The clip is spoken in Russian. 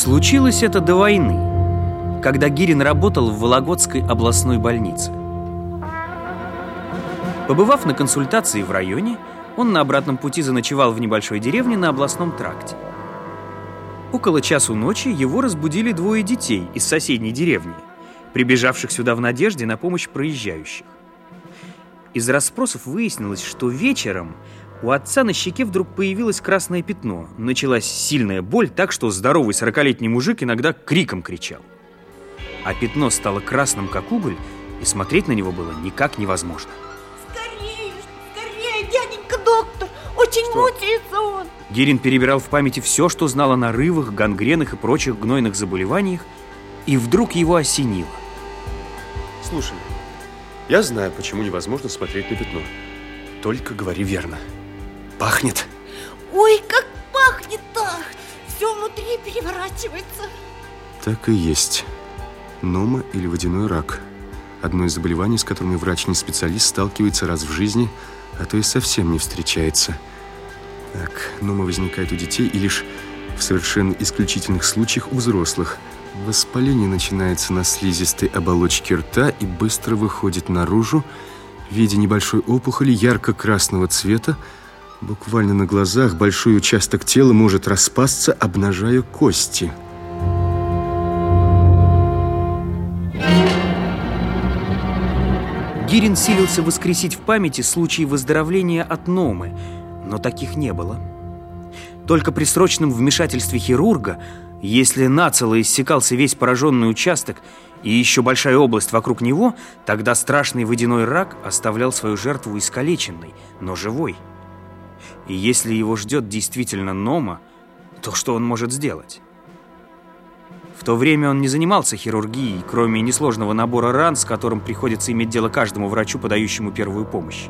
Случилось это до войны, когда Гирин работал в Вологодской областной больнице. Побывав на консультации в районе, он на обратном пути заночевал в небольшой деревне на областном тракте. Около часу ночи его разбудили двое детей из соседней деревни, прибежавших сюда в надежде на помощь проезжающих. Из расспросов выяснилось, что вечером у отца на щеке вдруг появилось красное пятно. Началась сильная боль, так что здоровый сорокалетний мужик иногда криком кричал. А пятно стало красным, как уголь, и смотреть на него было никак невозможно. Скорее, скорее, дяденька доктор, очень что? мучается он. Гирин перебирал в памяти все, что знал о нарывах, гангренах и прочих гнойных заболеваниях, и вдруг его осенило. Слушай, я знаю, почему невозможно смотреть на пятно. Только говори верно. Пахнет. Ой, как пахнет-то! Все внутри переворачивается. Так и есть. Нома или водяной рак. Одно из заболеваний, с которыми врач не специалист сталкивается раз в жизни, а то и совсем не встречается. Так, нома возникает у детей и лишь в совершенно исключительных случаях у взрослых. Воспаление начинается на слизистой оболочке рта и быстро выходит наружу в виде небольшой опухоли ярко-красного цвета, Буквально на глазах большой участок тела может распасться, обнажая кости. Гирин силился воскресить в памяти случаи выздоровления от номы, но таких не было. Только при срочном вмешательстве хирурга, если нацело иссекался весь пораженный участок и еще большая область вокруг него, тогда страшный водяной рак оставлял свою жертву искалеченной, но живой. И если его ждет действительно Нома, то что он может сделать? В то время он не занимался хирургией, кроме несложного набора ран, с которым приходится иметь дело каждому врачу, подающему первую помощь.